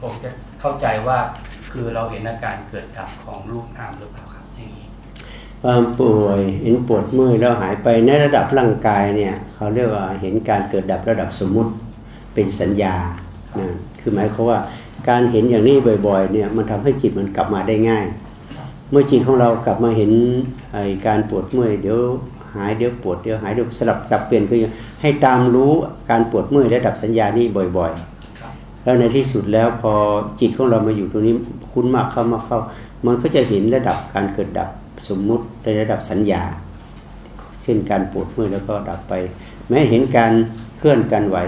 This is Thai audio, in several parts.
ผมจะเข้าใจว่าคือเราเห็นอาการเกิดดับของรูปนามหรือเปล่าครับอย่างนี้ความป่วยเห็นปวดเมื่อยแล้วหายไปในระดับร่างกายเนี่ยเขาเรียกว่าเห็นการเกิดดับระดับสมมุติเป็นสัญญานะคือหมายความว่าการเห็นอย่างนี้บ่อยๆเนี่ยมันทำให้จิตมันกลับมาได้ง่าย เมื่อจิตของเรากลับมาเห็นไอ้การปวดเมื่อยเดี๋ยวหายเดี๋ยวปวดเดี๋ยวหายเดี๋ยวสลับจับเปลี่ยนคือให้ตามรู้การปวดเมื่อยระดับสัญญานี้บ่อย ๆ แล้วในที่สุดแล้วพอจิตของเรามาอยู่ตรงนี้คุ้นมากเข้ามากเข้า มันก็จะเห็นระดับการเกิดดับสมมุติในระดับสัญญา เช่นการปวดเมื่อยแล้วก็ดับไป แม้เห็นการเคลื่อนการไหว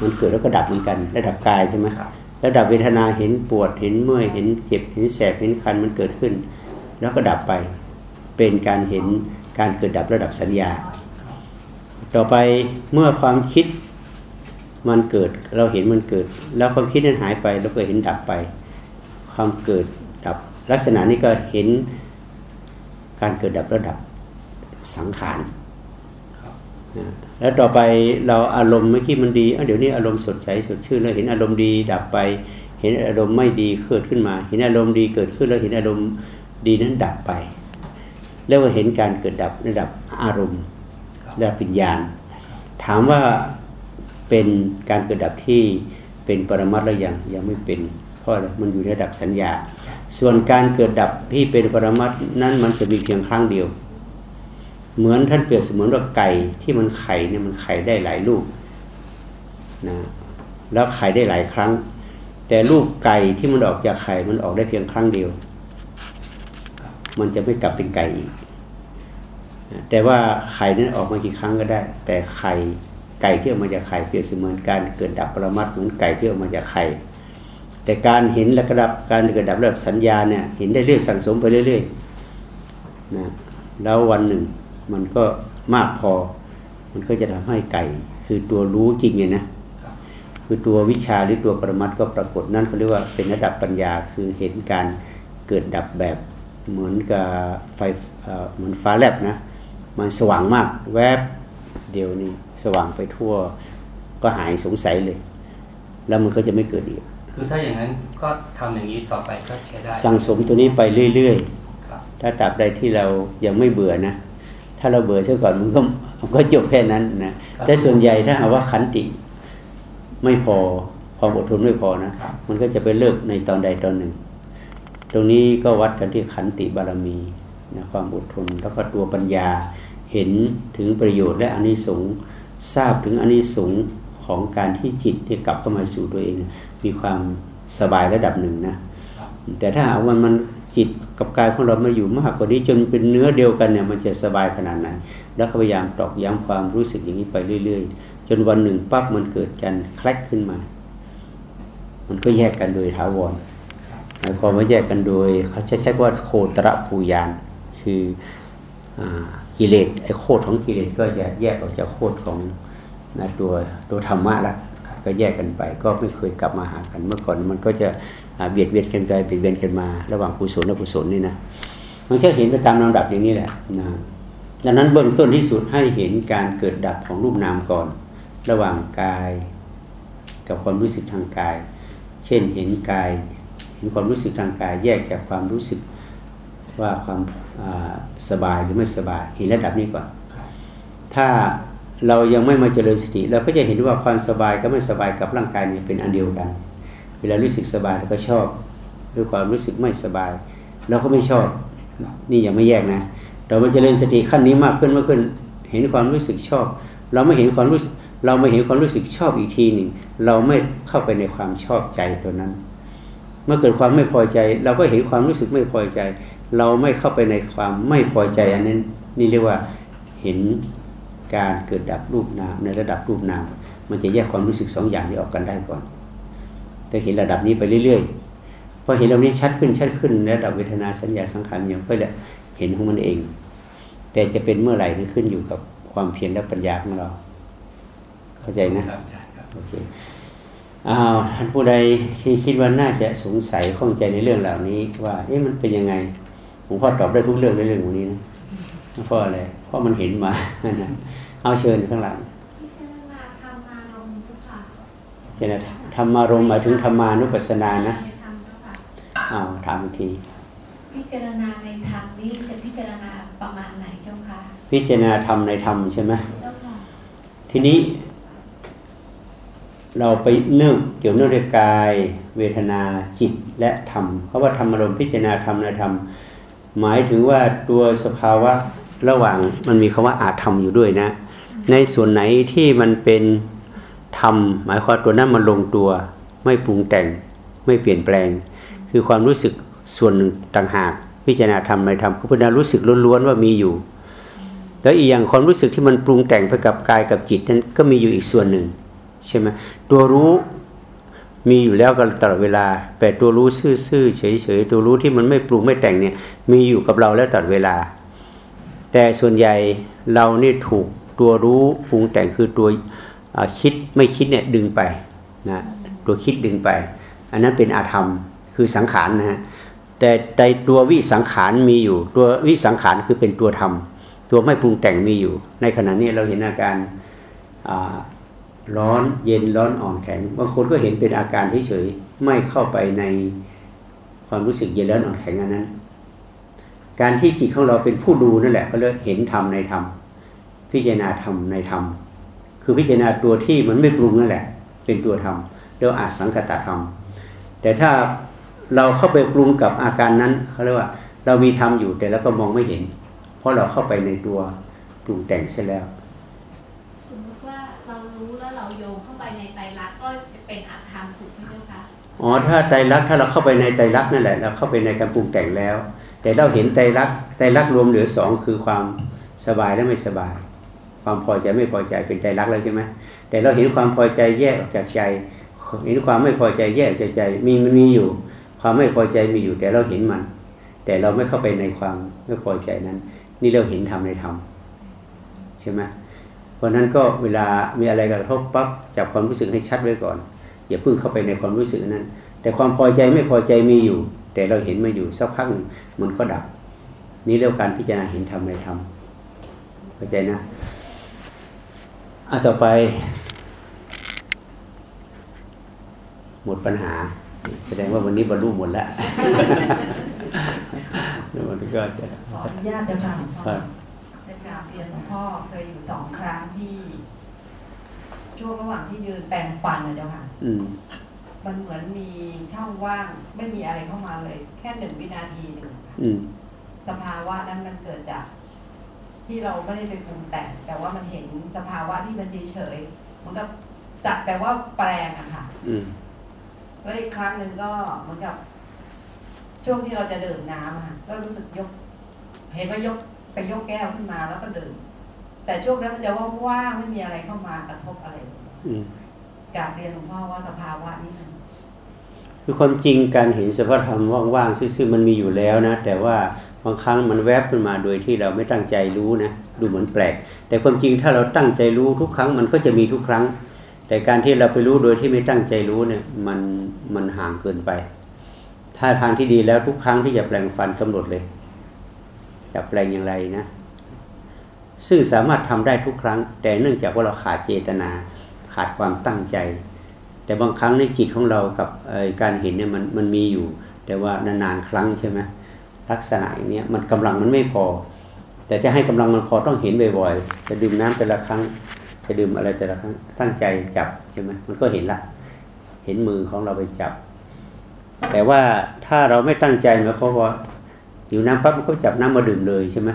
มันเกิดแล้วก็ดับเหมือนกัน ระดับกายใช่ไหมครับระดับเวทนาเห็นปวดเห็นเมื่อยเห็นเจ็บเห็นแสบเห็นคันมันเกิดขึ้น แล้วก็ดับไปเป็นการเห็นการเกิดดับระดับสัญญา ต่อไปเมื่อความคิด มันเกิดเราเห็นมันเกิด แล้วความคิดนั้นหายไปแล้วก็เห็นดับไป ความเกิดดับ ลักษณะนี้ก็เห็นการเกิดดับระดับสังขารแล้วต่อไปเราอารมณ์เมื่อกี้มันดีเอ้าเดี๋ยวนี้อารมณ์สดใสสดชื่นแล้วเห็นอารมณ์ดีดับไป เห็นอารมณ์ไม่ดีเกิดขึ้นมา เห็นอารมณ์ดีเกิดขึ้นแล้วเห็นอารมณ์ดีนั้นดับไปเรียกว่าเห็นการเกิดดับระดับอารมณ์ระดับปัญญาณถามว่า เป็นการเกิดดับที่เป็นปรมัตถ์หรือยังยังไม่เป็น เพราะมันอยู่ในระดับสัญญา ส่วนการเกิดดับที่เป็นปรมัตถ์นั้นมันจะมีเพียงครั้งเดียว เหมือนท่านเปรียบเสมือนว่าไก่ที่มันไข่เนี่ยมันไข่ได้หลายลูกนะแล้วไข่ได้หลายครั้ง แต่ลูกไก่ที่มันออกจากไข่มันออกได้เพียงครั้งเดียว มันจะไม่กลับเป็นไก่อีก แต่ว่าไข่นั้นออกมากี่ครั้งก็ได้ แต่ไข่ ไก่ที่ออกมาจากไข่เปรียบเสมือนการเกิดดับปรมัตเหมือนไก่ที่ออกมาจากไข่แต่การเห็นระดับการเกิดดับระดับสัญญาเนี่ยเห็นได้เรื่อยสั่งสมไปเรื่อยๆนะแล้ววันหนึ่งมันก็มากพอ มันก็จะทำให้ไก่ คือตัวรู้จริงเนี่ยนะคือตัววิชาหรือตัวปรมัตก็ปรากฏนั่นเขาเรียกว่าเป็นระดับปัญญาคือเห็นการเกิดดับแบบเหมือนกับไฟเหมือนฟ้าแลบนะมันสว่างมากแวบ เดียวนี่สว่างไปทั่ว ก็หายสงสัยเลย แล้วมันก็จะไม่เกิดอีกคือถ้าอย่างนั้นก็ทำอย่างนี้ต่อไปก็ใช้ได้ สั่งสมตัวนี้ไปเรื่อยครับๆถ้าตราบใดที่เรายังไม่เบื่อนะ ถ้าเราเบื่อซะก่อนมันก็มันก็จบแค่นั้นนะแต่ส่วนใหญ่ถ้าหากว่าขันติไม่พอความอดทนไม่พอนะครับมันก็จะไปเลิกในตอนใดตอนหนึ่ง ตรงนี้ก็วัดกันที่ขันติบารมีนะความอดทนแล้วก็ตัวปัญญา เห็นถึงประโยชน์และอานิสงส์ทราบถึงอานิสงส์ของการที่จิตที่กลับเข้ามาสู่ตัวเอง มีความสบายระดับหนึ่งนะแต่ถ้าหาว่ามันจิตกับกายของเรามาอยู่มากกว่านี้จนเป็นเนื้อเดียวกันเนี่ยมันจะสบายขนาดไหน แล้วพยายามตอกย้ำความรู้สึกอย่างนี้ไปเรื่อย ๆ จนวันหนึ่งปั๊บมันเกิดการคลกขึ้นมา มันก็แยกกันโดยถาวรหมายความว่าแยกกันโดยเขาใช้ใช้คำว่าโคตรภูยานคืออ กิเลสไอ้โคตรของกิเลสก็จะแยกออกจากโคตรของนะตัวตัวธรรมะละก็แยกกันไป ก็ไม่เคยกลับมาหากันเมื่อก่อนมันก็จะเบียดเบียนกันไปเบียดเบียนกันมา ระหว่างกุศลและกุศลนี่นะมันแค่เห็นไปตามลำดับอย่างนี้แหละนะดังนั้นเบื้องต้นที่สุดให้เห็นการเกิดดับของรูปนามก่อน ระหว่างกายกับความรู้สึกทางกาย เช่นเห็นกาย เห็นความรู้สึกทางกาย แยกจากความรู้สึกว่าความ สบายหรือไม่สบายเห็นระดับนี้ก่อนครับถ้าเรายังไม่มาเจริญสติเราก็จะเห็นว่าความสบายกับไม่สบายกับร่างกายนี่เป็นอันเดียวกัน เวลารู้สึกสบายเราก็ชอบด้วยความรู้สึกไม่สบาย เราก็ไม่ชอบ นี่ยังไม่แยกนะ เรามาเจริญสติขั้นนี้มากขึ้นมากขึ้น เห็นความรู้สึกชอบ เราไม่เห็นความรู้สึกเราไม่เห็นความรู้สึกชอบอีกทีหนึ่งเราไม่เข้าไปในความชอบใจตัวนั้น เมื่อเกิดความไม่พอใจ เราก็เห็นความรู้สึกไม่พอใจ เราไม่เข้าไปในความไม่พอใจอันนั้นนี่เรียกว่าเห็นการเกิดดับรูปนามในระดับรูปนาม มันจะแยกความรู้สึกสองอย่างนี้ออกกันได้ก่อนแต่เห็นระดับนี้ไปเรื่อยๆพอเห็นระดับนี้ชัดขึ้นชัดขึ้นในระดับเวทนาสัญญาสังขารอย่างก็จะเห็นของมันเอง แต่จะเป็นเมื่อไหร่นี่ขึ้นอยู่กับความเพียรและปัญญาของเรา เข้าใจนะครับอาจารย์ครับโอเค อ้าวท่านผู้ใดที่คิดว่าน่าจะสงสัยข้องใจในเรื่องเหล่านี้ ว่าเอ๊ะมันเป็นยังไงหลวงพ่อตอบได้ทุกเรื่องในเรื่องวันนี้นะเพราะอะไรเพราะมันเห็นมานะเอาเชิญข้างหลังพิจารณาธรรมารมณ์ทุกค่ะเจนะธรรมารมณ์หมายถึงธรรมานุปัสสนานะในธรรมเจ้าค่ะอ้าวถามอีกทีพิจารณาในธรรมนี้จะพิจารณาประมาณไหนเจ้าค่ะพิจารณาธรรมในธรรมใช่ไหมเจ้าค่ะทีนี้ เราไปเนื่องเกี่ยวเนื่องด้วยกาย เวทนาจิตและธรรม เพราะว่าธรรมอารมณ์พิจารณาธรรมในธรรม หมายถึงว่าตัวสภาวะระหว่างมันมีคำว่าอาธรรมอยู่ด้วยนะ ในส่วนไหนที่มันเป็นธรรม หมายความตัวนั้นมันลงตัว ไม่ปรุงแต่งไม่เปลี่ยนแปลง คือความรู้สึกส่วนหนึ่งต่างหากพิจารณาธรรมในธรรมคือพิจารณารู้สึกล้วนๆว่ามีอยู่แล้วอีกอย่างความรู้สึกที่มันปรุงแต่งไปกับกายกับจิตนั้นก็มีอยู่อีกส่วนหนึ่ง ใช่ไหมตัวรู้มีอยู่แล้วกันตลอดเวลา แต่ตัวรู้ซื่อๆเฉยๆตัวรู้ที่มันไม่ปรุงไม่แต่งเนี่ยมีอยู่กับเราแล้วตลอดเวลา แต่ส่วนใหญ่เรานี่ถูกตัวรู้ปรุงแต่งคือตัวคิดไม่คิดเนี่ยดึงไปนะตัวคิดดึงไป อันนั้นเป็นอาธรรมคือสังขารนะฮะแต่ในตัววิสังขารมีอยู่ ตัววิสังขารคือเป็นตัวธรรม ตัวไม่ปรุงแต่งมีอยู่ ในขณะนี้เราเห็นอาการ ร้อนเย็นร้อนอ่อนแข็งบางคนก็เห็นเป็นอาการเฉยๆไม่เข้าไปในความรู้สึกเย็นร้อนอ่อนแข็งอันนั้น การที่จิตของเราเป็นผู้ดูนั่นแหละก็เรียกเห็นธรรมในธรรมพิจารณาธรรมในธรรมคือพิจารณาตัวที่มันไม่ปรุงนั่นแหละ เป็นตัวธรรมเรียกว่าอาสังกตธรรม แต่ถ้าเราเข้าไปปรุงกับอาการนั้นเขาเรียกว่า เรามีธรรมอยู่แต่เราก็มองไม่เห็น เพราะเราเข้าไปในตัวปรุงแต่งเสียแล้ว อ๋อถ้าไตรลักษณ์ถ้าเราเข้าไปในไตรลักษณ์นั่นแหละเราเข้าไปในการปรุงแต่งแล้ว แต่เราเห็นไตรลักษณ์ไตรลักษณ์รวมเหลือสองคือความสบายและไม่สบาย ความพอใจไม่พอใจเป็นไตรลักษณ์แล้วใช่ไหมแต่เราเห็นความพอใจแยกออกจากใจเห็นความไม่พอใจแยกจากใจมีมันมีอยู่ ความไม่พอใจมีอยู่ แต่เราเห็นมัน แต่เราไม่เข้าไปในความไม่พอใจนั้น นี่เราเห็นธรรมในธรรมใช่ไหมเพราะนั้นก็เวลามีอะไรกระทบปั๊บจับความรู้สึกให้ชัดไว้ก่อน อย่าเพิ่งเข้าไปในความรู้สึกนั้น แต่ความพอใจไม่พอใจมีอยู่ แต่เราเห็นมาอยู่สักพักหนึ่งมันก็ดับ นี่เรียกว่าการพิจารณาเห็นธรรมในธรรมเข้าใจนะอะต่อไป หมดปัญหา แสดงว่าวันนี้บรรลุหมดแล้วแล้วมันก็จะขออนุญาตจะค่ะหลวงพ่อครับจะกราบเรียนหลวงพ่อเคยอยู่สองครั้งที่ ช่วงระหว่างที่ยืนแปรงฟันนะเจ้าค่ะ อืม มันเหมือนมีช่องว่างไม่มีอะไรเข้ามาเลย แค่หนึ่งวินาทีหนึ่งค่ะอืม สภาวะนั้นมันเกิดจาก ที่เราไม่ได้ไปปรุงแต่ง แต่ว่ามันเห็นสภาวะที่มันเฉยๆมันก็สักแต่ว่าแปลงอะค่ะ อืม แล้วอีกครั้งหนึ่งก็เหมือนกับ ช่วงที่เราจะดื่มน้ำอะค่ะก็รู้สึกยก เห็นว่ายกไปยกแก้วขึ้นมาแล้วก็ดื่ม แต่ช่วงนั้นมันจะว่างๆไม่มีอะไรเข้ามากระทบอะไรเลยอืมกราบเรียนหลวงพ่อว่าสภาวะนี้มันคือความจริงการเห็นสภาพธรรมว่างๆซื่อๆมันมีอยู่แล้วนะ แต่ว่าบางครั้งมันแวบขึ้นมาโดยที่เราไม่ตั้งใจรู้นะดูเหมือนแปลก แต่ความจริงถ้าเราตั้งใจรู้ทุกครั้งมันก็จะมีทุกครั้ง แต่การที่เราไปรู้โดยที่ไม่ตั้งใจรู้เนี่ยมันมันห่างเกินไป ถ้าทางที่ดีแล้วทุกครั้งที่จะแปลงฟันกำหนดเลย จะแปลงอย่างไรนะ ซึ่งสามารถทำได้ทุกครั้ง แต่เนื่องจากว่าเราขาดเจตนา ขาดความตั้งใจ แต่บางครั้งในจิตของเรากับการเห็นเนี่ยมันมันมีอยู่ แต่ว่านานๆครั้งใช่ไหมลักษณะอย่างนี้มันกำลังมันไม่พอ แต่จะให้กำลังมันพอต้องเห็นบ่อยๆจะดื่มน้ำแต่ละครั้งจะดื่มอะไรแต่ละครั้งตั้งใจจับใช่ไหมมันก็เห็นละ เห็นมือของเราไปจับ แต่ว่าถ้าเราไม่ตั้งใจหมายความว่าอยู่น้ำปั๊บมันก็จับน้ำมาดื่มเลยใช่ไหม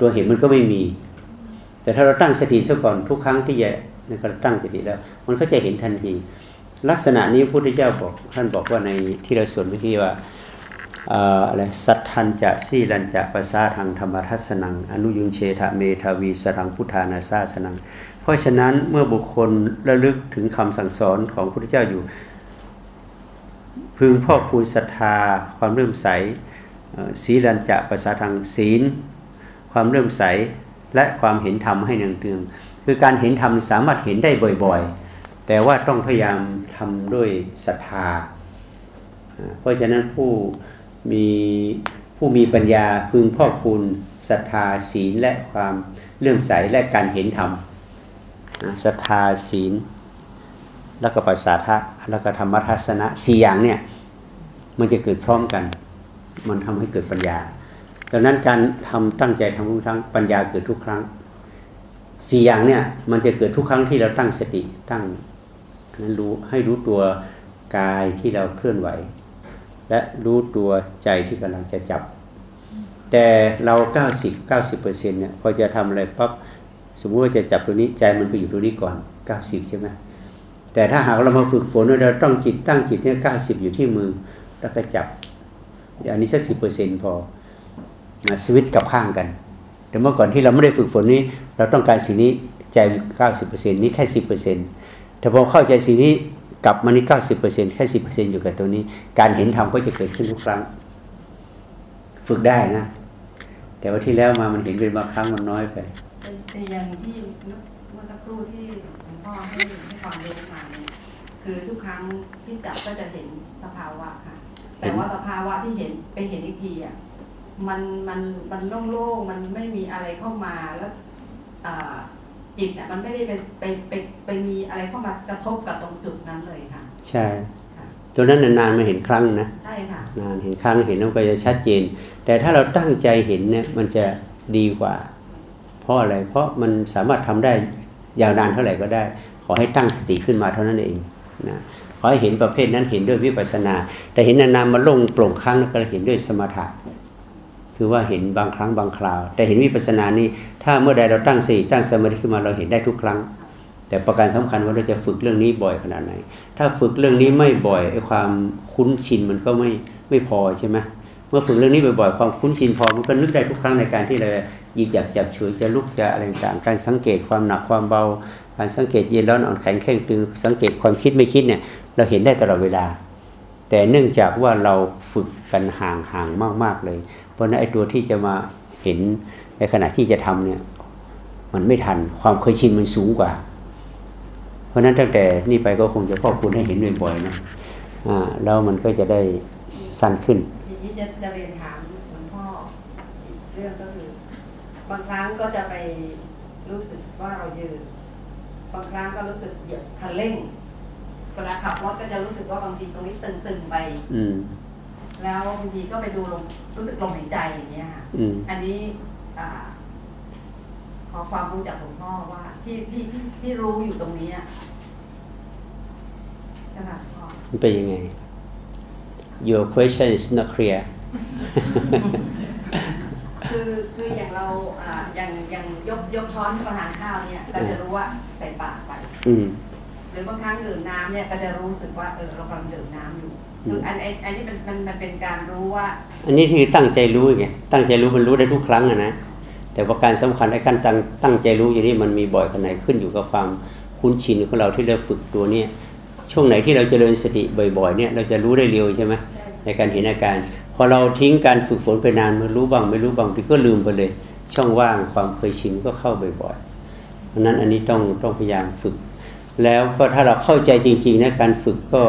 ตัวเห็นมันก็ไม่มี แต่ถ้าเราตั้งสติซะก่อนทุกครั้งที่จะในการตั้งสติแล้ว มันก็จะเห็นทันที ลักษณะนี้พระพุทธเจ้าบอกท่านบอกว่าในที่เราสวดเมื่อกี้ว่าอะไรสัทธันจะสีลันจะปัสสาทางธรรมทัศนัง อนุยุงเชทะเมทาวีสรังพุทธานาซาสนัง เพราะฉะนั้นเมื่อบุคคลระลึกถึงคำสั่งสอนของพระพุทธเจ้าอยู่ พึงพ่อคูณศรัทธาความเริ่มใสเอ่อศีลันจะปัสสาทางศีล ความเริ่อมใสและความเห็นธรรมให้เนืองเตืองคือการเห็นธรรมสามารถเห็นได้บ่อยๆ แต่ว่าต้องพยายามทำด้วยศรัทธา เพราะฉะนั้นผู้มีผู้มีปัญญาพึงพ่อคูณศรัทธาศีลและความเลื่อมใสและการเห็นธรรมศรัทธาศีล แล้วก็ปัสสาทะแล้วก็ธรรมทัศนะสี่อย่างเนี่ยมันจะเกิดพร้อมกัน มันทำให้เกิดปัญญา ดังนั้นการทำตั้งใจทำทุกครั้งปัญญาเกิดทุกครั้งสี่อย่างเนี่ยมันจะเกิดทุกครั้งที่เราตั้งสติตั้งนั้นรู้ให้รู้ตัวกายที่เราเคลื่อนไหว และรู้ตัวใจที่กำลังจะจับ แต่เรา 90 90เปอร์เซ็นต์เนี่ยพอจะทำอะไรปั๊บสมมุติว่าจะจับตัวนี้ใจมันไปอยู่ตัวนี้ก่อน 90 ใช่ไหมแต่ถ้าหากเรามาฝึกฝนเราต้องจิตตั้งจิตเนี่ย90อยู่ที่มือแล้วก็จับอันนี้สักสิเปอร์เซ็นต์พอ มาสวิตกับข้างกันแต่เมื่อก่อนที่เราไม่ได้ฝึกฝนนี้ เราต้องการสิ่งนี้ใจ90%นี้แค่10%แต่พอเข้าใจสิ่งนี้กลับมานี่90%แค่10%อยู่กับตัวนี้ การเห็นธรรมก็จะเกิดขึ้นทุกครั้ง ฝึกได้นะ แต่ว่าที่แล้วมามันเห็นเป็นบางครั้งมันน้อยไปแต่อย่างที่เมื่อสักครู่ที่หลวงพ่อให้ให้ความรู้มาเนี่ยคือทุกครั้งที่จับก็จะเห็นสภาวะค่ะ แต่ว่าสภาวะที่เห็นไปเห็นอีกทีอะ มันมันมันโล่งๆ มันไม่มีอะไรเข้ามาแล้วอ่าจิตอะมันไม่ได้ไปไปไปไปมีอะไรเข้ามากระทบกับตรงจุดนั้นเลยค่ะ ใช่ตัวนั้นนานๆมาเห็นครั้งนะใช่ค่ะนานเห็นครั้งเห็นแล้วก็จะชัดเจน แต่ถ้าเราตั้งใจเห็นเนี่ยมันจะดีกว่า เพราะอะไร เพราะมันสามารถทำได้ยาวนานเท่าไหร่ก็ได้ ขอให้ตั้งสติขึ้นมาเท่านั้นเองนะขอให้เห็นประเภทนั้นเห็นด้วยวิปัสสนา แต่เห็นนานๆมาลงโปร่งครั้งแล้วก็เห็นด้วยสมถะ คือว่าเห็นบางครั้งบางคราว แต่เห็นวิปัสสนานี่ถ้าเมื่อใดเราตั้งสติตั้งสมาธิขึ้นมาเราเห็นได้ทุกครั้ง แต่ประการสำคัญว่าเราจะฝึกเรื่องนี้บ่อยขนาดไหน ถ้าฝึกเรื่องนี้ไม่บ่อยไอ้ความคุ้นชินมันก็ไม่ไม่พอใช่ไหมเมื่อฝึกเรื่องนี้บ่อยๆความคุ้นชินพอมันก็นึกได้ทุกครั้งในการที่เราหยิบหยับจับฉวยจะลุกจะอะไรต่างการสังเกตความหนักความเบา การสังเกตเย็นร้อนอ่อนแข็งแข็งตึงสังเกตความคิดไม่คิดเนี่ยเราเห็นได้ตลอดเวลา แต่เนื่องจากว่าเราฝึกกันห่างๆมาก ๆเลย ราะฉะนั้นไอ้ตัวที่จะมาเห็นในขณะที่จะทำเนี่ย มันไม่ทันความเคยชินมันสูงกว่า เพราะฉะนั้นตั้งแต่นี่ไปก็คงจะพ่อคุณให้เห็นบ่อยๆนะอ่าแล้วมันก็จะได้สั้นขึ้นทีนี้จะจะเรียนถามหลวงพ่ออีกเรื่องก็คือบางครั้งก็จะไปรู้สึกว่าเรายืนบางครั้งก็รู้สึกเหยียบคันเร่งเวลาขับรถก็จะรู้สึกว่าบางทีตรงนี้ตึงๆไป อืม แล้วบางทีก็ไปดูลมรู้สึกลมหายใจอย่างเงี้ยค่ะอืมอันนี้อ่าขอความรู้จากหลวงพ่อว่า ที่ที่ที่ที่รู้อยู่ตรงนี้อะใช่ไหมพ่อมันเป็นยังไง Your question is not clear คือคืออย่างเราอ่าอย่างอย่างยกยกช้อนประทานข้าวเนี่ยเราจะรู้ว่าใส่ปากไป อืม หรือบางครั้งดื่มน้ำเนี่ยก็จะรู้สึกว่าเออเรากำลังดื่มน้ำอยู่อืมคืออันไอ้อันนี้มันมันมันเป็นการรู้ว่า อันนี้คือตั้งใจรู้ไงตั้งใจรู้มันรู้ได้ทุกครั้งอะนะแต่ประการสำคัญไอ้ขั้นตั้งตั้งใจรู้อย่างนี้มันมีบ่อยขนาดไหนขึ้นอยู่กับความคุ้นชินของเราที่เราฝึกตัวเนี้ยช่วงไหนที่เราจเจริญสติบ่อยๆเนี่ยเราจะรู้ได้เร็วใช่ไหมในการเห็นอาการ พอเราทิ้งการฝึกฝนไปนานมันรู้บ้างไม่รู้บ้างทีก็ลืมไปเลย ช่องว่างความเคยชินก็เข้าบ่อยๆเพราะฉะนั้นอันนี้ต้องต้องพยายามฝึก แล้วก็ถ้าเราเข้าใจจริงๆนะการฝึกก็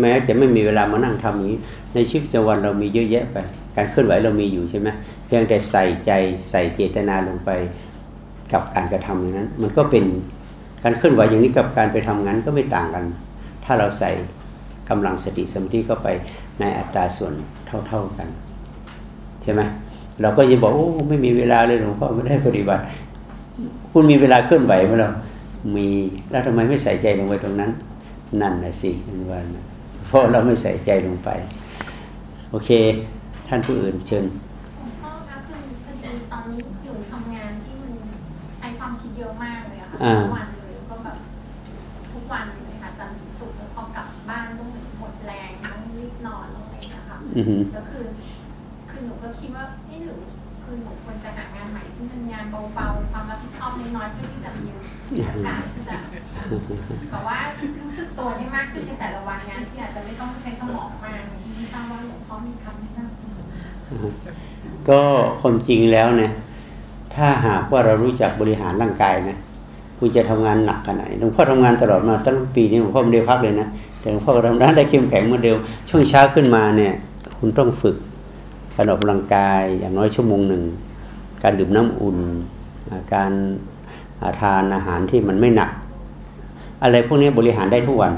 แม้จะไม่มีเวลามานั่งทำอย่างนี้ ในชีวิตประจำวันเรามีเยอะแยะไป การเคลื่อนไหวเรามีอยู่ใช่ไหมเพียงแต่ใส่ใจใส่เจตนาลงไปกับการกระทำอย่างนั้น มันก็เป็นการเคลื่อนไหวอย่างนี้กับการไปทำงานก็ไม่ต่างกัน ถ้าเราใส่กำลังสติสมาธิเข้าไปในอัตราส่วนเท่า ๆกัน ใช่ไหมเราก็จะบอกโอ้ไม่มีเวลาเลยหลวงพ่อไม่ได้ปฏิบัติ คุณมีเวลาเคลื่อนไหวไหมเรา มีแล้วทำไมไม่ใส่ใจลงไปตรงนั้น นั่นนะสิเป็นวันนะเพราะเราไม่ใส่ใจลงไป โอเค ท่านผู้อื่นเชิญหลวงพ่อคะคือพอดีตอนนี้หนูทำงานที่มันใช้ความคิดเยอะมากเลยอะค่ะอ่าทุกวันเลยแล้วก็แบบทุกวันเลยค่ะจันทร์ถึงศุกร์แล้วพอกลับบ้านต้องเหมือนหมดแรงต้องรีบนอนต้องอะไรอย่างเงี้ยค่ะอือหือแล้วคือ คือหนูก็คิดว่าเอ้หนูคือหนูควรจะหางานใหม่ที่มันงานเบาๆความรับผิดชอบน้อยๆเพื่อที่จะมีโอกาสที่จะแบบว่ารู้สึกตัวได้มากขึ้นในแต่ละวันงานที่อาจจะไม่ต้องใช้สมองมากไม่ทราบว่าหลวงพ่อมีคำแนะนำก็ความจริงแล้วเนี่ยถ้าหากว่าเรารู้จักบริหารร่างกายนะคุณจะทำงานหนักขนาดไหนหลวงพ่อทำงานตลอดมาตั้งปีนี้หลวงพ่อไม่ได้พักเลยนะแต่หลวงพ่อก็ทำได้เข้มแข็งเหมือนเดิมช่วงเช้าขึ้นมาเนี่ย คุณต้องฝึกการออกกำลังกายอย่างน้อยชั่วโมงหนึ่ง การดื่มน้ำอุ่น การทานอาหารที่มันไม่หนัก อะไรพวกนี้บริหารได้ทุกวัน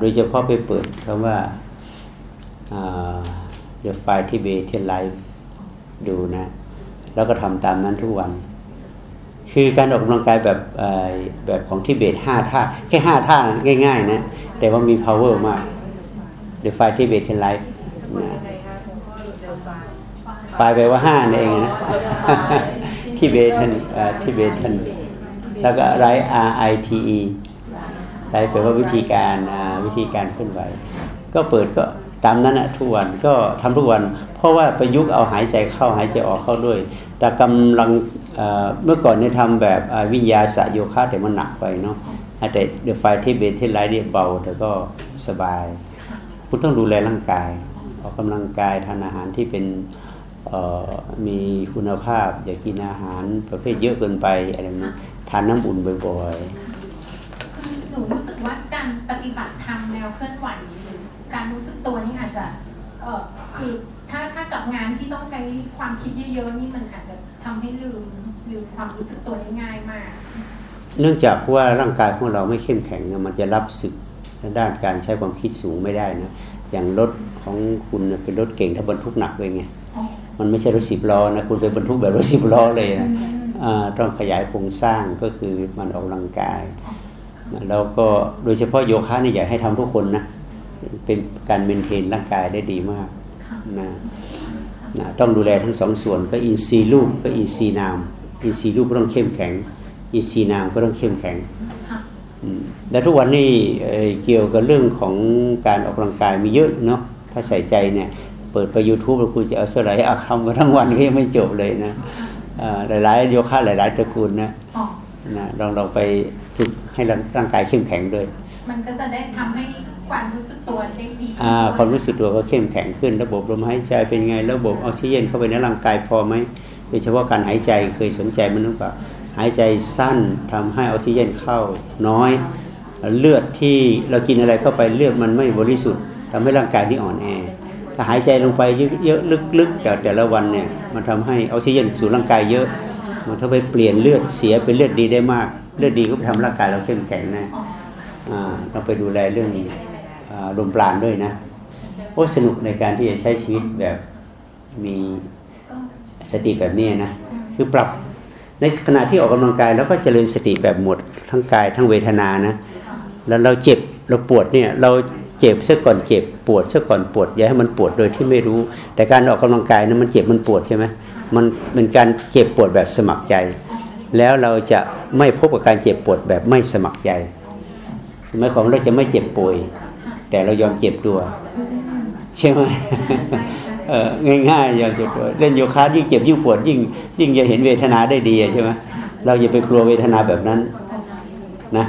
โดยเฉพาะไปเปิดคำว่าอ่า The Five Tibetan Life ดูนะ แล้วก็ทำตามนั้นทุกวัน คือการออกกำลังกายแบบแบบของทิเบตห้าท่า แค่ห้าท่าง่าย ๆ นะ แต่ว่ามี power มาก The Five Tibetan Life นะ ไฟแปลว่าห้านั่นเองนะทิเบตันทิเบตันแล้วก็ไร R I T E ไรแปลว่าวิธีการวิธีการเคลื่อนไหว ก็เปิดก็ตามนั้นนะทุกวันก็ทำทุกวัน เพราะว่าประยุกต์เอาหายใจเข้าหายใจออกเข้าด้วย แต่กำลังเมื่อก่อนเนี่ยทำแบบอ่าวิญญาสโยคะแต่มันหนักไปเนาะแต่เดอะไฟที่เบนที่ไลท์เนี่ยเบาแต่ก็สบาย คุณต้องดูแลร่างกายออกกำลังกายทานอาหารที่เป็น มีคุณภาพ อย่ากินอาหารประเภทเยอะเกินไปอะไรแบบนี้ทานน้ำอุ่นบ่อยคือหนูรู้สึกว่าการปฏิบัติธรรมแนวเคลื่อนไหวหรือการรู้สึกตัวนี่อาจจะเออคือถ้าถ้ากับงานที่ต้องใช้ความคิดเยอะๆนี่มันอาจจะทำให้ลืมลืมความรู้สึกตัวได้ง่ายมากๆเนื่องจากว่าร่างกายของเราไม่เข้มแข็งเนี่ยมันจะรับสึกด้านการใช้ความคิดสูงไม่ได้นะ อย่างรถของคุณเนี่ยเป็นรถเก่งถ้าบรรทุกหนักเลยไงอ๋อ มันไม่ใช่รถสิบล้อนะคุณไปบรรทุกแบบรถสิบล้อเลยนะอืมอ่าต้องขยายโครงสร้างก็คือมันออกกำลังกายนะแล้วก็โดยเฉพาะโยคะนี่อยากให้ทำทุกคนนะเป็นการเมนเทนร่างกายได้ดีมากค่ะนะนะต้องดูแลทั้งสองส่วนก็อินทรีย์รูปก็อินทรีย์นาม อินทรีย์รูปก็ต้องเข้มแข็ง อินทรีย์นามก็ต้องเข้มแข็งค่ะอืมและทุกวันนี้เอ่อเกี่ยวกับเรื่องของการออกกำลังกายมีเยอะเนาะถ้าใส่ใจเนี่ย เปิดไป YouTube แล้วคุณจะเอาเสไลด์อาคำมาทั้งวันก็ยังไม่จบเลยนะอ่าหลายๆโยคะหลาย ๆตระกูลนะอ๋อนะลองลองไปฝึกให้ร่างกายเข้มแข็งด้วย มันก็จะได้ทำให้ความรู้สึกตัวได้ดีขึ้นอ่าด้วยความรู้สึกตัวก็เข้มแข็งขึ้น ระบบลมหายใจเป็นไง ระบบออกซิเจนเข้าไปในร่างกายพอไหมโดยเฉพาะการหายใจเคยสนใจมันหรือเปล่าหายใจสั้นทำให้ออกซิเจนเข้าน้อย เลือดที่เรากินอะไรเข้าไปเลือดมันไม่บริสุทธิ์ทำให้ร่างกายที่อ่อนแอ ถ้าหายใจลงไปเยอะๆลึกๆแต่แต่ละวันเนี่ยมันทำให้ออกซิเจนสู่ร่างกายเยอะ มันทำให้เปลี่ยนเลือดเสียเป็นเลือดดีได้มาก เลือดดีก็ไปทำร่างกายเราเข้มแข็งนะอ๋ออ่าต้องไปดูแลเรื่องลมปราณด้วยนะโอ้สนุกในการที่จะใช้ชีวิตแบบมีสติแบบนี้นะคือปรับในขณะที่ออกกำลังกายแล้วก็เจริญสติแบบหมดทั้งกายทั้งเวทนานะแล้วเราเจ็บเราปวดเนี่ยเรา เจ็บเสียก่อนเจ็บปวดเสียก่อนปวดอย่าให้มันปวดโดยที่ไม่รู้ แต่การออกกำลังกายนั้นมันเจ็บมันปวดใช่ไหมมันเป็นการเจ็บปวดแบบสมัครใจ แล้วเราจะไม่พบกับการเจ็บปวดแบบไม่สมัครใจหมายความว่าเราจะไม่เจ็บป่วย แต่เรายอมเจ็บตัวใช่ไหมง่ายๆอย่างเจ็บตัวเล่นโยคะยิ่งเจ็บยิ่งปวดยิ่งยิ่งจะเห็นเวทนาได้ดีใช่ไหมเราอย่าไปกลัวเวทนาแบบนั้นนะ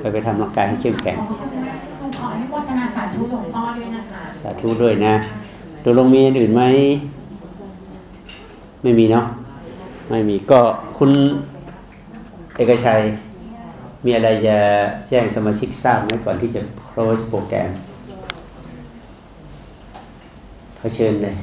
ไปไปทำร่างกายให้เข้มแข็ง ธุด้วยนะตัวลงมีอันอื่นไหมไม่มีเนาะไม่มีก็คุณเอกชัย มีอะไรจะแจ้งสมาชิกทราบไหมก่อนที่จะ close โปรแกรมเขาเชิญเลย